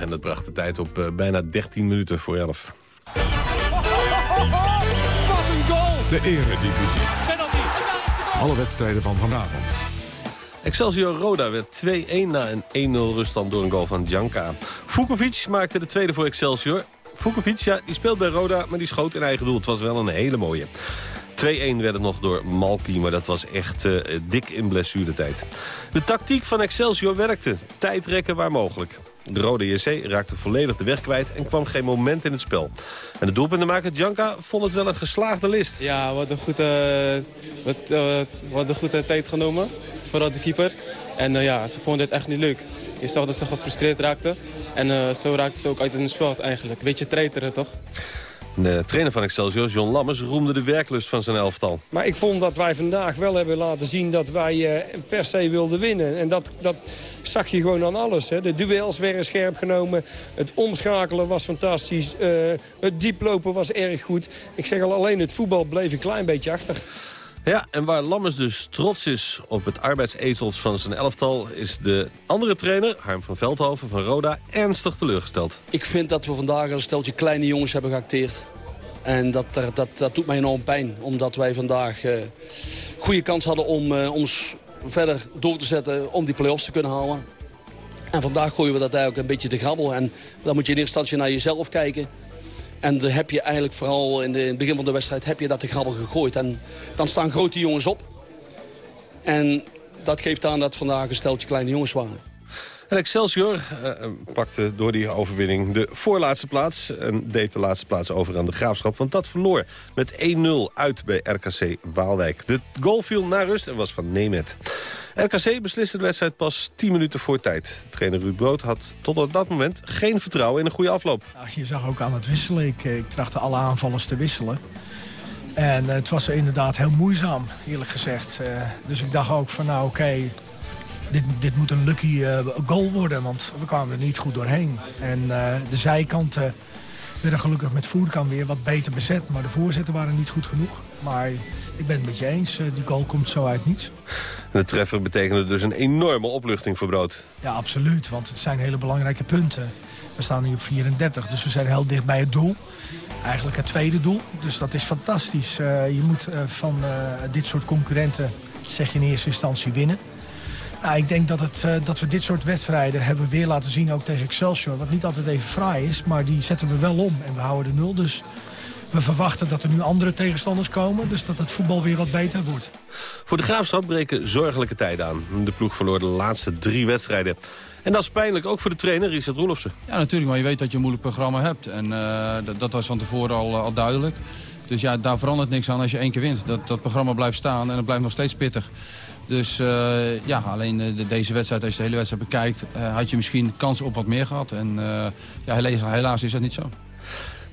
En dat bracht de tijd op eh, bijna 13 minuten voor 11. Wat een goal! De eredivisie. Alle wedstrijden van vanavond. Excelsior Roda werd 2-1 na een 1-0 ruststand door een goal van Janka. Vukovic maakte de tweede voor Excelsior. Vukovic, ja, die speelt bij Roda, maar die schoot in eigen doel. Het was wel een hele mooie. 2-1 werd het nog door Malki, maar dat was echt eh, dik in blessuretijd. De tactiek van Excelsior werkte. Tijd rekken waar mogelijk. De Rode JC raakte volledig de weg kwijt en kwam geen moment in het spel. En de doelpuntenmaker Janka vond het wel een geslaagde list. Ja, we hadden goed, eh, wat, eh, we hadden goed eh, tijd genomen. Vooral de keeper. En ja, ze vonden het echt niet leuk. Je zag dat ze gefrustreerd raakten. En zo raakten ze ook uit hun spel eigenlijk. Beetje treiteren, toch? De trainer van Excelsior, John Lammers, roemde de werklust van zijn elftal. Maar ik vond dat wij vandaag wel hebben laten zien dat wij eh, per se wilden winnen. En dat, dat zag je gewoon aan alles. Hè. De duels werden scherp genomen. Het omschakelen was fantastisch. eh, het dieplopen was erg goed. Ik zeg al, alleen het voetbal bleef een klein beetje achter. Ja, en waar Lammers dus trots is op het arbeidsezels van zijn elftal... is de andere trainer, Harm van Veldhoven van Roda, ernstig teleurgesteld. Ik vind dat we vandaag een steltje kleine jongens hebben geacteerd. En dat, dat, dat, doet mij enorm pijn. Omdat wij vandaag eh goede kans hadden om eh, ons verder door te zetten... om die play-offs te kunnen halen. En vandaag gooien we dat eigenlijk een beetje de grabbel. En dan moet je in eerste instantie naar jezelf kijken. En dan heb je eigenlijk vooral in, de, het begin van de wedstrijd... heb je dat de grabbel gegooid. En dan staan grote jongens op. En dat geeft aan dat vandaag een steltje kleine jongens waren. En Excelsior eh, pakte door die overwinning de voorlaatste plaats... en deed de laatste plaats over aan de Graafschap. Want dat verloor met 1-0 uit bij RKC Waalwijk. De goal viel na rust en was van Nemet. RKC besliste de wedstrijd pas 10 minuten voor tijd. Trainer Ruud Brood had tot op dat moment geen vertrouwen in een goede afloop. Ja, je zag ook aan het wisselen. Ik, eh, ik trachtte alle aanvallers te wisselen. En eh, het was inderdaad heel moeizaam, eerlijk gezegd. Eh, dus ik dacht ook van nou oké, dit, dit moet een lucky goal worden. Want we kwamen er niet goed doorheen. En de zijkanten werden gelukkig met Voerkamp weer wat beter bezet. Maar de voorzetten waren niet goed genoeg. Maar ik ben het met je eens, eh, die goal komt zo uit niets. En de treffer betekende dus een enorme opluchting voor Brood. Ja, absoluut. Want het zijn hele belangrijke punten. We staan nu op 34, dus we zijn heel dicht bij het doel. Eigenlijk het tweede doel. Dus dat is fantastisch. Eh, je moet eh, van dit soort concurrenten, zeg je in eerste instantie, winnen. Nou, ik denk dat, het, eh, dat we dit soort wedstrijden hebben weer laten zien, ook tegen Excelsior. Wat niet altijd even fraai is, maar die zetten we wel om. En we houden de nul, dus we verwachten dat er nu andere tegenstanders komen. Dus dat het voetbal weer wat beter wordt. Voor de Graafschap breken zorgelijke tijden aan. De ploeg verloor de laatste drie wedstrijden. En dat is pijnlijk, ook voor de trainer, Richard Roelofsen. Ja, natuurlijk, maar je weet dat je een moeilijk programma hebt. En eh, dat, dat was van tevoren al, eh, al duidelijk. Dus ja, daar verandert niks aan als je één keer wint. Dat, dat programma blijft staan en het blijft nog steeds pittig. Dus eh, ja, alleen eh, de- deze wedstrijd, als je de hele wedstrijd bekijkt... eh, had je misschien kans op wat meer gehad. En ja, helaas, helaas is dat niet zo.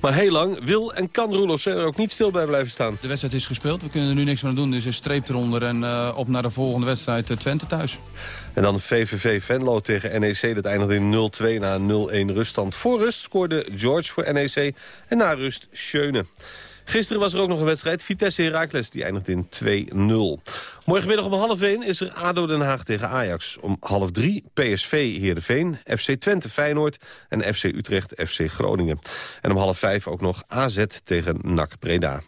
Maar heel lang wil en kan Roelofsen er ook niet stil bij blijven staan. De wedstrijd is gespeeld, we kunnen er nu niks meer aan doen. Dus een streep eronder en op naar de volgende wedstrijd Twente thuis. En dan VVV Venlo tegen NEC. Dat eindigde in 0-2 na een 0-1 ruststand. Voor rust scoorde George voor NEC en na rust Schöne. Gisteren was er ook nog een wedstrijd. Vitesse Heracles die eindigde in 2-0. Morgenmiddag om half 1 is er ADO Den Haag tegen Ajax. Om half 3 PSV Heerenveen, FC Twente Feyenoord en FC Utrecht FC Groningen. En om half 5 ook nog AZ tegen NAC Breda.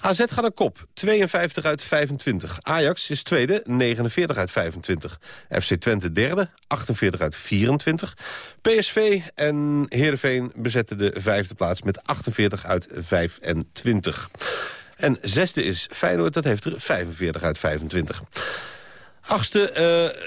AZ gaat naar kop, 52 uit 25. Ajax is tweede, 49 uit 25. FC Twente derde, 48 uit 24. PSV en Heerenveen bezetten de vijfde plaats met 48 uit 25. En zesde is Feyenoord, dat heeft er 45 uit 25. Achtste,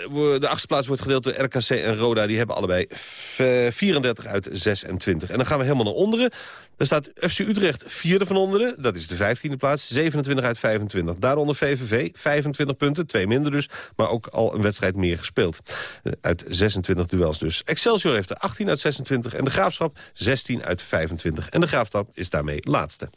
wo- de achtste plaats wordt gedeeld door RKC en Roda. Die hebben allebei v- 34 uit 26. En dan gaan we helemaal naar onderen. Daar staat FC Utrecht vierde van onderen. Dat is de 15e plaats, 27 uit 25. Daaronder VVV, 25 punten, twee minder dus. Maar ook al een wedstrijd meer gespeeld. Eh, Uit 26 duels dus. Excelsior heeft er 18 uit 26 en de Graafschap 16 uit 25. En de Graafschap is daarmee laatste.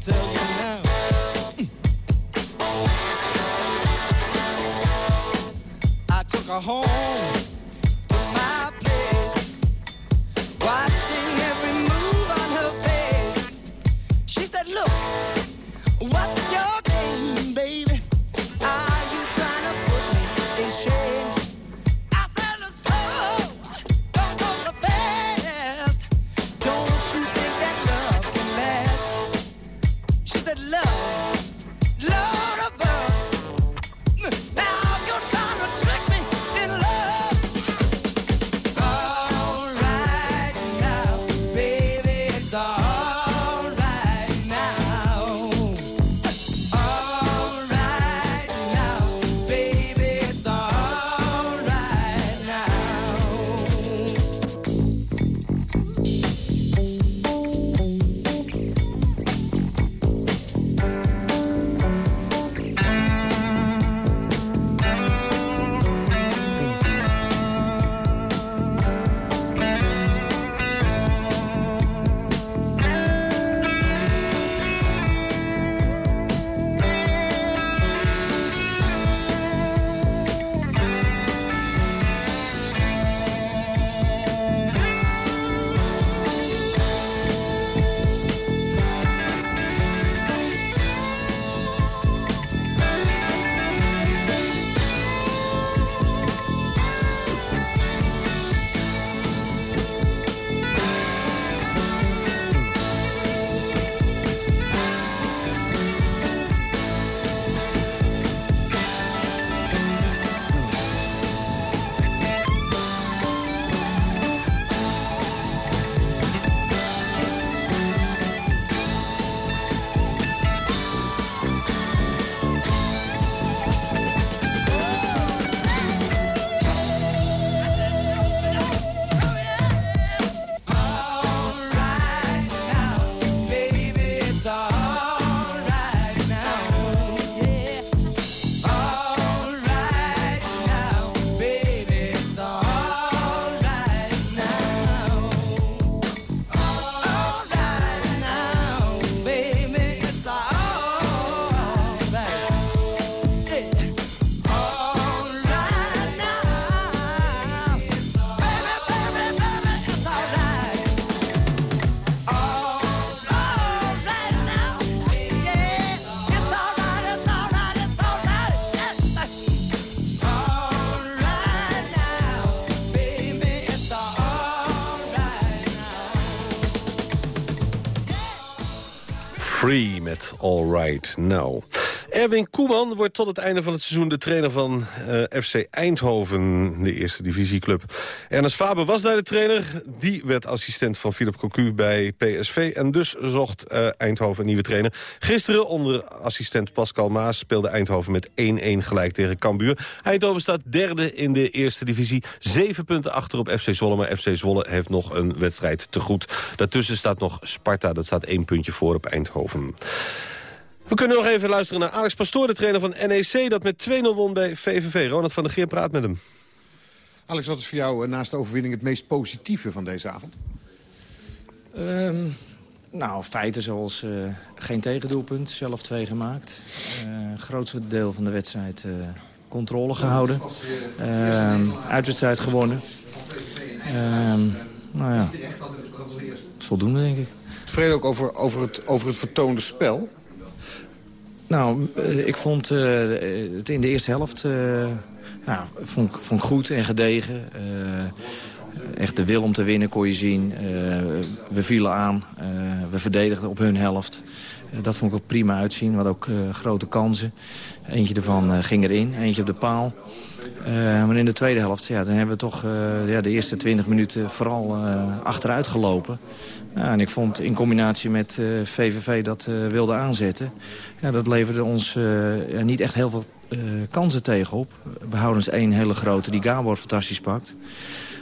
Tell you now. I took her home Free met All Right Now. Erwin Koeman wordt tot het einde van het seizoen de trainer van eh, FC Eindhoven, de eerste divisieclub. Ernest Faber was daar de trainer. Die werd assistent van Philip Cocu bij PSV. En dus zocht eh, Eindhoven een nieuwe trainer. Gisteren onder assistent Pascal Maas speelde Eindhoven met 1-1 gelijk tegen Cambuur. Eindhoven staat derde in de eerste divisie. Zeven punten achter op FC Zwolle. Maar FC Zwolle heeft nog een wedstrijd te goed. Daartussen staat nog Sparta. Dat staat één puntje voor op Eindhoven. We kunnen nog even luisteren naar Alex Pastoor, de trainer van NEC... dat met 2-0 won bij VVV. Ronald van der Geer praat met hem. Alex, wat is voor jou eh, naast de overwinning het meest positieve van deze avond? Ehm, nou, feiten zoals eh, geen tegendoelpunt, zelf twee gemaakt. Eh grootste deel van de wedstrijd eh, controle gehouden. Ehm, uitwedstrijd gewonnen. Ehm, nou ja, voldoende denk ik. Tevreden ook over, over, het, over het vertoonde spel? Nou, eh, ik vond eh, het in de eerste helft eh, nou, vond, vond goed en gedegen. Echt de wil om te winnen kon je zien. We vielen aan. We verdedigden op hun helft. Eh, dat vond ik ook prima uitzien. We hadden ook eh, grote kansen. Eentje ervan eh, ging erin, eentje op de paal. Maar in de tweede helft, ja, dan hebben we toch ja, de eerste 20 minuten vooral achteruit gelopen. En ik vond in combinatie met VVV dat wilde aanzetten... Ja, dat leverde ons niet echt heel veel kansen tegenop. Behoudens één hele grote die Gabor fantastisch pakt.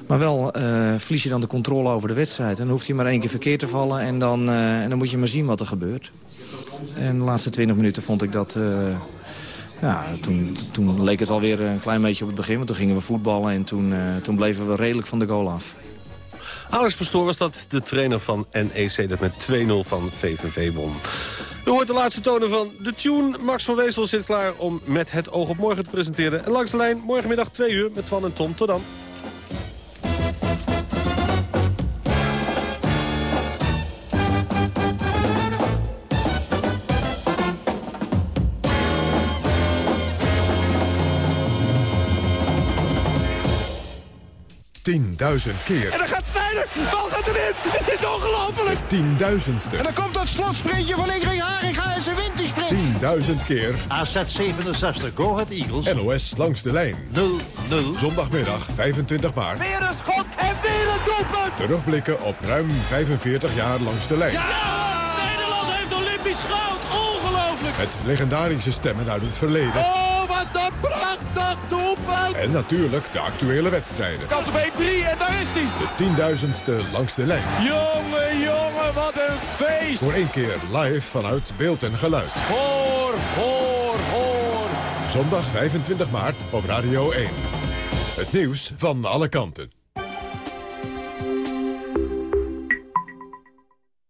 Maar wel verlies je dan de controle over de wedstrijd. En dan hoeft hij maar één keer verkeerd te vallen en dan, en dan moet je maar zien wat er gebeurt. En de laatste 20 minuten vond ik dat... eh, ja, toen, toen leek het alweer een klein beetje op het begin. Want toen gingen we voetballen en toen, eh, toen bleven we redelijk van de goal af. Alex Pastoor was dat, de trainer van NEC... dat met 2-0 van VVV won. U hoort de laatste tonen van de tune. Max van Wezel zit klaar om met het oog op morgen te presenteren. En langs de lijn morgenmiddag 2 uur met Van en Tom. Tot dan. Tienduizend keer. En dan gaat Snijder. De bal gaat erin. Het is ongelooflijk. Tienduizendste. En dan komt dat slotsprintje van Ingrid Haringa en ze wint die sprint. Tienduizend keer. AZ 67, Go Ahead Eagles. NOS langs de lijn. 0-0. Zondagmiddag 25 maart. Weer een schot en weer een doelpunt. Terugblikken op ruim 45 jaar langs de lijn. Nederland heeft Olympisch goud. Ongelooflijk. Met legendarische stemmen uit het verleden. Oh, wat een prachtig doelpunt. En natuurlijk de actuele wedstrijden. Kans op 1-3 en daar is hij. De tienduizendste langs de lijn. Jongen, jongen, wat een feest. Voor één keer live vanuit beeld en geluid. Hoor, hoor, hoor. Zondag 25 maart op Radio 1. Het nieuws van alle kanten.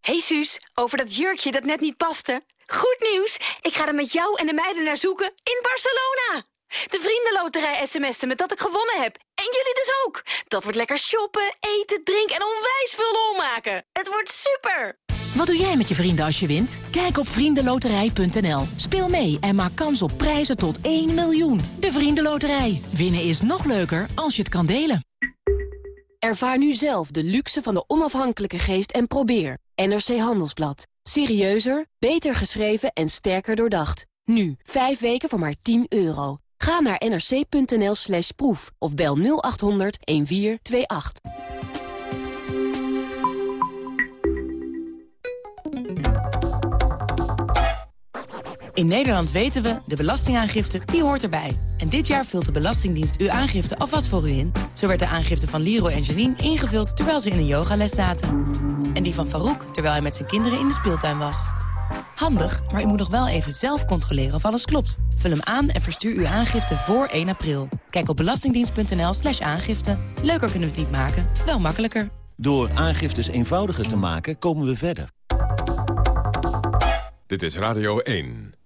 Hey Suus, over dat jurkje dat net niet paste. Goed nieuws, ik ga er met jou en de meiden naar zoeken in Barcelona. De vriendenloterij sms'te met dat ik gewonnen heb. En jullie dus ook. Dat wordt lekker shoppen, eten, drinken en onwijs veel lol maken. Het wordt super. Wat doe jij met je vrienden als je wint? Kijk op vriendenloterij.nl. Speel mee en maak kans op prijzen tot 1 miljoen. De Vriendenloterij. Winnen is nog leuker als je het kan delen. Ervaar nu zelf de luxe van de onafhankelijke geest en probeer. NRC Handelsblad. Serieuzer, beter geschreven en sterker doordacht. Nu, 5 weken voor maar 10 euro. Ga naar nrc.nl slash proef of bel 0800 1428. In Nederland weten we, de belastingaangifte, die hoort erbij. En dit jaar vult de Belastingdienst uw aangifte alvast voor u in. Zo werd de aangifte van Leroy en Janine ingevuld terwijl ze in een yogales zaten. En die van Farouk terwijl hij met zijn kinderen in de speeltuin was. Handig, maar u moet nog wel even zelf controleren of alles klopt. Vul hem aan en verstuur uw aangifte voor 1 april. Kijk op belastingdienst.nl slash aangifte. Leuker kunnen we het niet maken, wel makkelijker. Door aangiftes eenvoudiger te maken komen we verder. Dit is Radio 1.